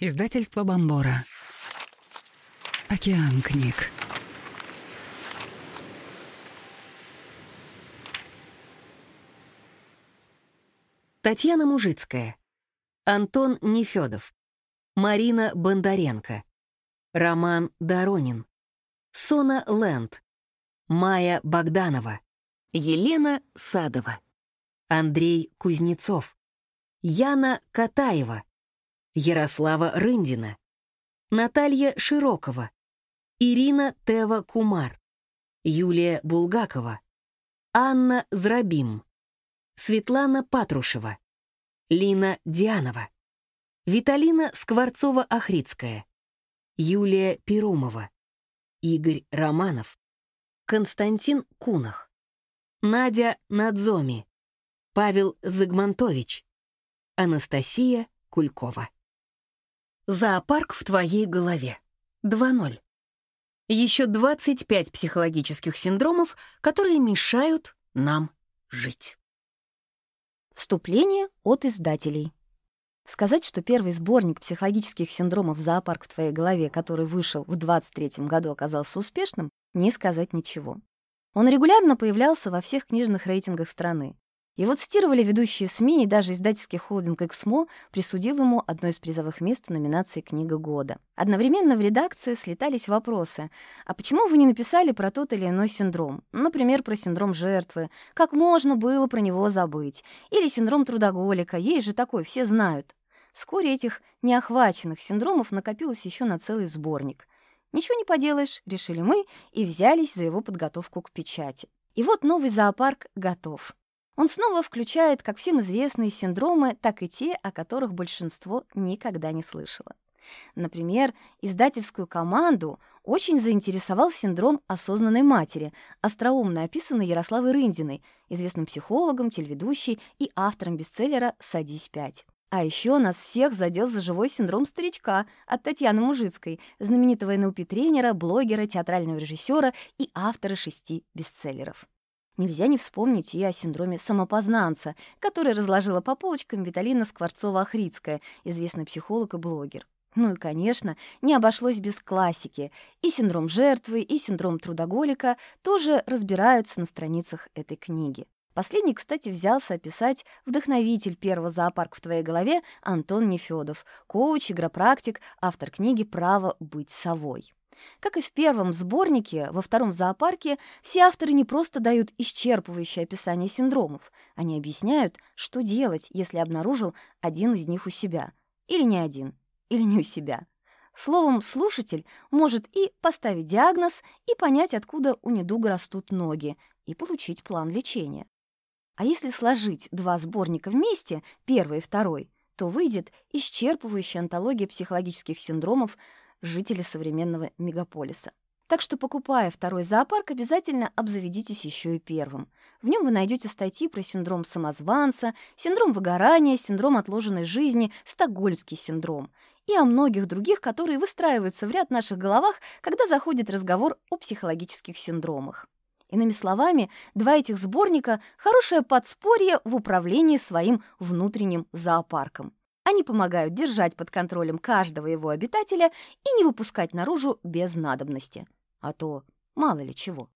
Издательство Бомбора. Океан книг. Татьяна Мужицкая. Антон Нефёдов. Марина Бондаренко. Роман Доронин. Сона Лэнд. Майя Богданова. Елена Садова. Андрей Кузнецов. Яна Катаева. Ярослава Рындина. Наталья Широкова. Ирина Тева Кумар. Юлия Булгакова. Анна Зрабим. Светлана Патрушева. Лина Дианова. Виталина Скворцова-Охридская. Юлия Перумова. Игорь Романов. Константин Кунах. Надя Надзоми. Павел Загмантович. Анастасия Кулькова. Зоопарк в твоей голове. 2.0. Еще 25 психологических синдромов, которые мешают нам жить. Вступление от издателей. Сказать, что первый сборник психологических синдромов «Зоопарк в твоей голове», который вышел в 23 году, оказался успешным, не сказать ничего. Он регулярно появлялся во всех книжных рейтингах страны. Его цитировали ведущие СМИ, и даже издательский холдинг «Эксмо» присудил ему одно из призовых мест в номинации «Книга года». Одновременно в редакции слетались вопросы. А почему вы не написали про тот или иной синдром? Например, про синдром жертвы. Как можно было про него забыть? Или синдром трудоголика. Есть же такой, все знают. Вскоре этих неохваченных синдромов накопилось еще на целый сборник. Ничего не поделаешь, решили мы и взялись за его подготовку к печати. И вот новый зоопарк готов. Он снова включает как всем известные синдромы, так и те, о которых большинство никогда не слышало. Например, издательскую команду очень заинтересовал синдром осознанной матери, остроумно описанный Ярославой Рындиной, известным психологом, телеведущей и автором бестселлера «Садись пять». А еще нас всех задел за живой синдром старичка от Татьяны Мужицкой, знаменитого НЛП-тренера, блогера, театрального режиссера и автора шести бестселлеров. Нельзя не вспомнить и о синдроме самопознанца, который разложила по полочкам Виталина Скворцова-Охридская, известный психолог и блогер. Ну и, конечно, не обошлось без классики. И синдром жертвы, и синдром трудоголика тоже разбираются на страницах этой книги. Последний, кстати, взялся описать вдохновитель первого зоопарка в твоей голове Антон Нефёдов, коуч, игропрактик, автор книги «Право быть совой». Как и в первом сборнике, во втором зоопарке все авторы не просто дают исчерпывающее описание синдромов, они объясняют, что делать, если обнаружил один из них у себя. Или не один, или не у себя. Словом, слушатель может и поставить диагноз, и понять, откуда у недуга растут ноги, и получить план лечения. А если сложить два сборника вместе, первый и второй, то выйдет исчерпывающая антология психологических синдромов жители современного мегаполиса. Так что, покупая второй зоопарк, обязательно обзаведитесь еще и первым. В нем вы найдете статьи про синдром самозванца, синдром выгорания, синдром отложенной жизни, стокгольмский синдром и о многих других, которые выстраиваются в ряд наших головах, когда заходит разговор о психологических синдромах. Иными словами, два этих сборника — хорошее подспорье в управлении своим внутренним зоопарком. Они помогают держать под контролем каждого его обитателя и не выпускать наружу без надобности. А то мало ли чего.